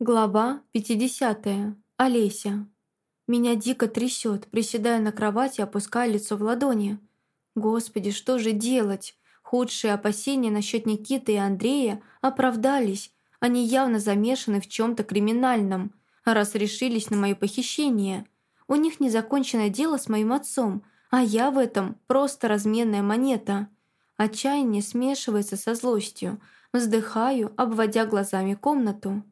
Глава 50. Олеся. Меня дико трясет, приседая на кровати, опуская лицо в ладони. Господи, что же делать? Худшие опасения насчет Никиты и Андрея оправдались. Они явно замешаны в чем-то криминальном, раз решились на мое похищение. У них незаконченное дело с моим отцом, а я в этом просто разменная монета. Отчаяние смешивается со злостью. Вздыхаю, обводя глазами комнату.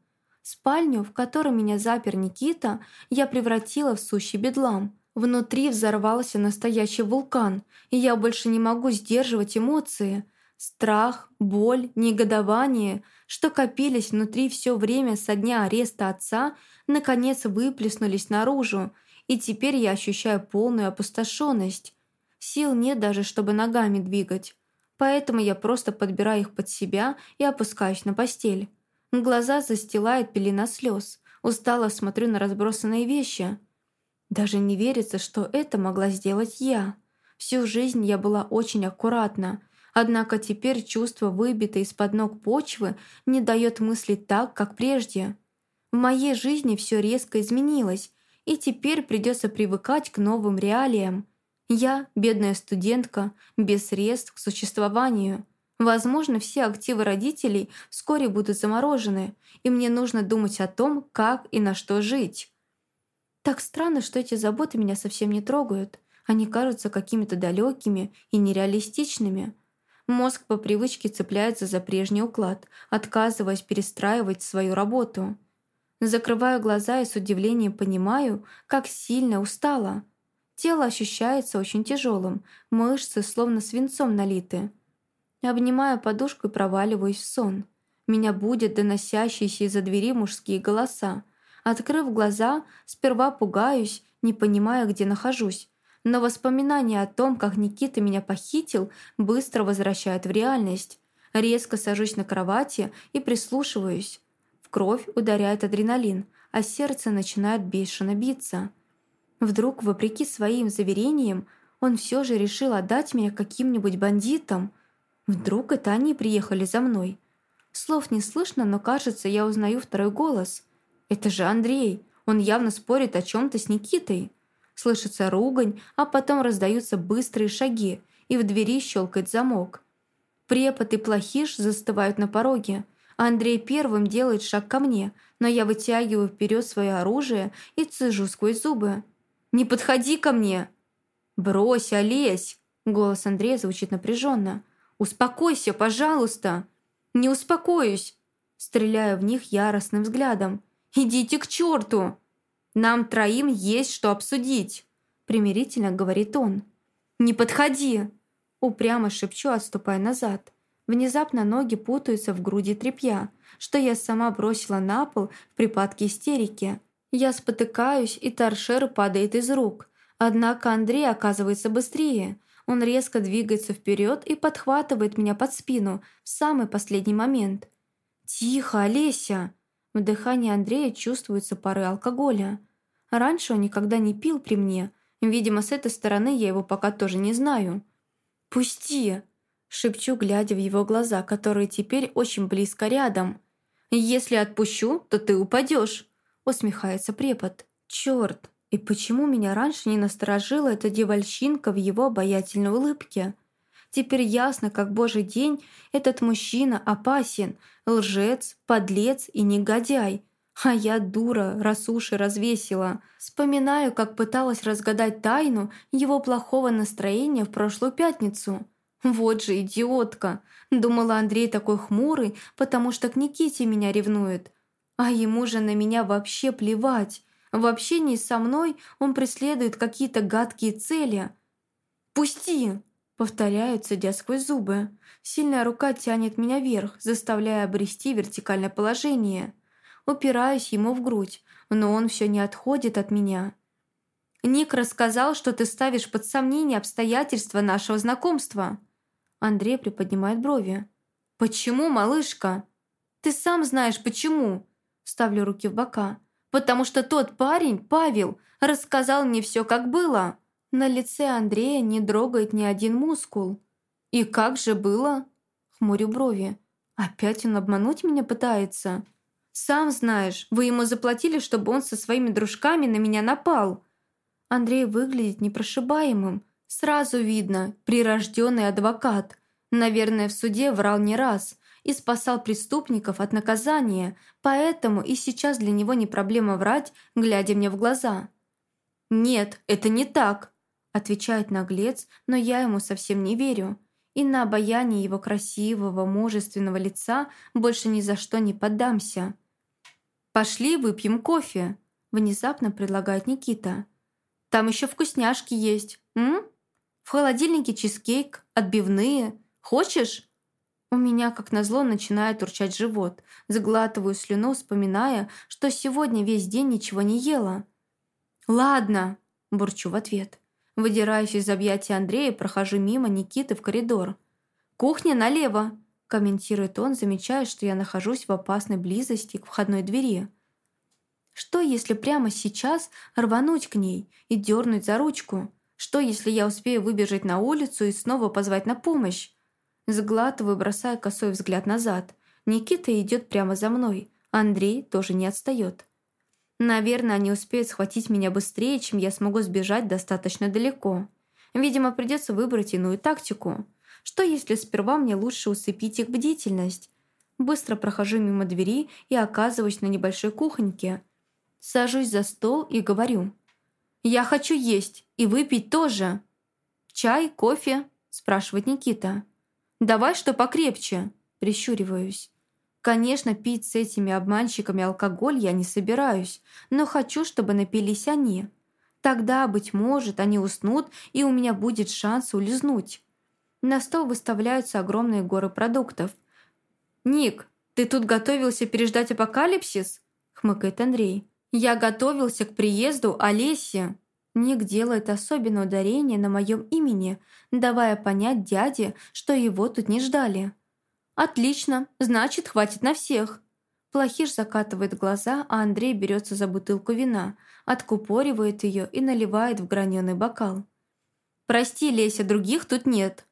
Спальню, в которой меня запер Никита, я превратила в сущий бедлам. Внутри взорвался настоящий вулкан, и я больше не могу сдерживать эмоции. Страх, боль, негодование, что копились внутри все время со дня ареста отца, наконец выплеснулись наружу, и теперь я ощущаю полную опустошенность. Сил нет даже, чтобы ногами двигать. Поэтому я просто подбираю их под себя и опускаюсь на постель. Глаза застилает пелена слез. Устало смотрю на разбросанные вещи. Даже не верится, что это могла сделать я. Всю жизнь я была очень аккуратна, однако теперь чувство выбитой из-под ног почвы не дает мыслить так, как прежде. В моей жизни все резко изменилось, и теперь придется привыкать к новым реалиям. Я, бедная студентка, без средств к существованию – Возможно, все активы родителей вскоре будут заморожены, и мне нужно думать о том, как и на что жить. Так странно, что эти заботы меня совсем не трогают. Они кажутся какими-то далекими и нереалистичными. Мозг по привычке цепляется за прежний уклад, отказываясь перестраивать свою работу. Закрываю глаза и с удивлением понимаю, как сильно устала. Тело ощущается очень тяжелым, мышцы словно свинцом налиты. Обнимаю подушку и проваливаюсь в сон. Меня будет доносящиеся из-за двери мужские голоса. Открыв глаза, сперва пугаюсь, не понимая, где нахожусь. Но воспоминания о том, как Никита меня похитил, быстро возвращают в реальность. Резко сажусь на кровати и прислушиваюсь. В кровь ударяет адреналин, а сердце начинает бешено биться. Вдруг, вопреки своим заверениям, он все же решил отдать меня каким-нибудь бандитам – Вдруг это они приехали за мной? Слов не слышно, но кажется, я узнаю второй голос. Это же Андрей. Он явно спорит о чем-то с Никитой. Слышится ругань, а потом раздаются быстрые шаги, и в двери щелкает замок. Препод и плохиш застывают на пороге. Андрей первым делает шаг ко мне, но я вытягиваю вперед свое оружие и цежу сквозь зубы. «Не подходи ко мне!» «Брось, Олесь!» Голос Андрея звучит напряженно. «Успокойся, пожалуйста!» «Не успокоюсь!» Стреляю в них яростным взглядом. «Идите к черту! Нам троим есть что обсудить!» Примирительно говорит он. «Не подходи!» Упрямо шепчу, отступая назад. Внезапно ноги путаются в груди тряпья, что я сама бросила на пол в припадке истерики. Я спотыкаюсь, и торшер падает из рук. Однако Андрей оказывается быстрее. Он резко двигается вперед и подхватывает меня под спину в самый последний момент. «Тихо, Олеся!» В дыхании Андрея чувствуются пары алкоголя. Раньше он никогда не пил при мне. Видимо, с этой стороны я его пока тоже не знаю. «Пусти!» Шепчу, глядя в его глаза, которые теперь очень близко рядом. «Если отпущу, то ты упадешь!» Усмехается препод. «Черт! И почему меня раньше не насторожила эта девальщинка в его обаятельной улыбке? Теперь ясно, как божий день, этот мужчина опасен, лжец, подлец и негодяй. А я дура, раз уши развесила. Вспоминаю, как пыталась разгадать тайну его плохого настроения в прошлую пятницу. Вот же идиотка. Думала, Андрей такой хмурый, потому что к Никите меня ревнует. А ему же на меня вообще плевать. В общении со мной он преследует какие-то гадкие цели. «Пусти!» — повторяют, цедя сквозь зубы. Сильная рука тянет меня вверх, заставляя обрести вертикальное положение. Упираюсь ему в грудь, но он все не отходит от меня. «Ник рассказал, что ты ставишь под сомнение обстоятельства нашего знакомства». Андрей приподнимает брови. «Почему, малышка?» «Ты сам знаешь, почему!» Ставлю руки в бока потому что тот парень, Павел, рассказал мне все, как было. На лице Андрея не дрогает ни один мускул. «И как же было?» Хмурю брови. «Опять он обмануть меня пытается?» Сам знаешь, вы ему заплатили, чтобы он со своими дружками на меня напал. Андрей выглядит непрошибаемым. Сразу видно, прирожденный адвокат. Наверное, в суде врал не раз и спасал преступников от наказания, поэтому и сейчас для него не проблема врать, глядя мне в глаза. «Нет, это не так», – отвечает наглец, но я ему совсем не верю. И на обаяние его красивого, мужественного лица больше ни за что не поддамся. «Пошли выпьем кофе», – внезапно предлагает Никита. «Там еще вкусняшки есть, м? В холодильнике чизкейк, отбивные. Хочешь?» У меня, как назло, начинает урчать живот. Заглатываю слюну, вспоминая, что сегодня весь день ничего не ела. «Ладно», – бурчу в ответ. Выдираюсь из объятия Андрея прохожу мимо Никиты в коридор. «Кухня налево», – комментирует он, замечая, что я нахожусь в опасной близости к входной двери. Что, если прямо сейчас рвануть к ней и дернуть за ручку? Что, если я успею выбежать на улицу и снова позвать на помощь? Сглатываю, бросая косой взгляд назад. Никита идет прямо за мной. Андрей тоже не отстает. Наверное, они успеют схватить меня быстрее, чем я смогу сбежать достаточно далеко. Видимо, придется выбрать иную тактику. Что если сперва мне лучше усыпить их бдительность? Быстро прохожу мимо двери и оказываюсь на небольшой кухоньке. Сажусь за стол и говорю. «Я хочу есть и выпить тоже». «Чай, кофе?» – спрашивает Никита. «Давай что покрепче», – прищуриваюсь. Конечно, пить с этими обманщиками алкоголь я не собираюсь, но хочу, чтобы напились они. Тогда, быть может, они уснут, и у меня будет шанс улизнуть. На стол выставляются огромные горы продуктов. «Ник, ты тут готовился переждать апокалипсис?» – хмыкает Андрей. «Я готовился к приезду Олеси». Ник делает особенное ударение на моем имени, давая понять дяде, что его тут не ждали. «Отлично, значит, хватит на всех». Плохиш закатывает глаза, а Андрей берется за бутылку вина, откупоривает ее и наливает в граненый бокал. «Прости, Леся, других тут нет.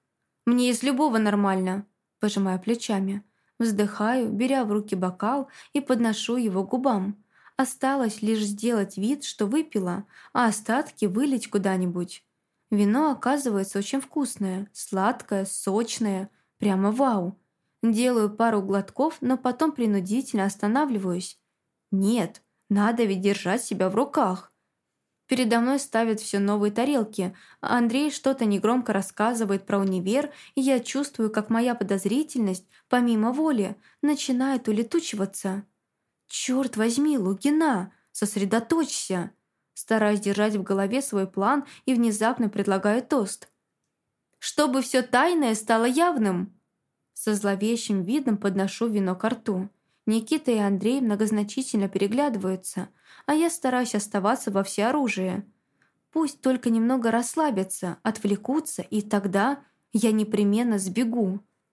Мне из любого нормально», пожимая плечами. Вздыхаю, беря в руки бокал и подношу его губам. Осталось лишь сделать вид, что выпила, а остатки вылить куда-нибудь. Вино оказывается очень вкусное, сладкое, сочное, прямо вау. Делаю пару глотков, но потом принудительно останавливаюсь. Нет, надо ведь держать себя в руках. Передо мной ставят все новые тарелки, Андрей что-то негромко рассказывает про универ, и я чувствую, как моя подозрительность, помимо воли, начинает улетучиваться. «Черт возьми, Лугина, сосредоточься!» Стараюсь держать в голове свой план и внезапно предлагаю тост. «Чтобы все тайное стало явным!» Со зловещим видом подношу вино к рту. Никита и Андрей многозначительно переглядываются, а я стараюсь оставаться во всеоружии. Пусть только немного расслабятся, отвлекутся, и тогда я непременно сбегу.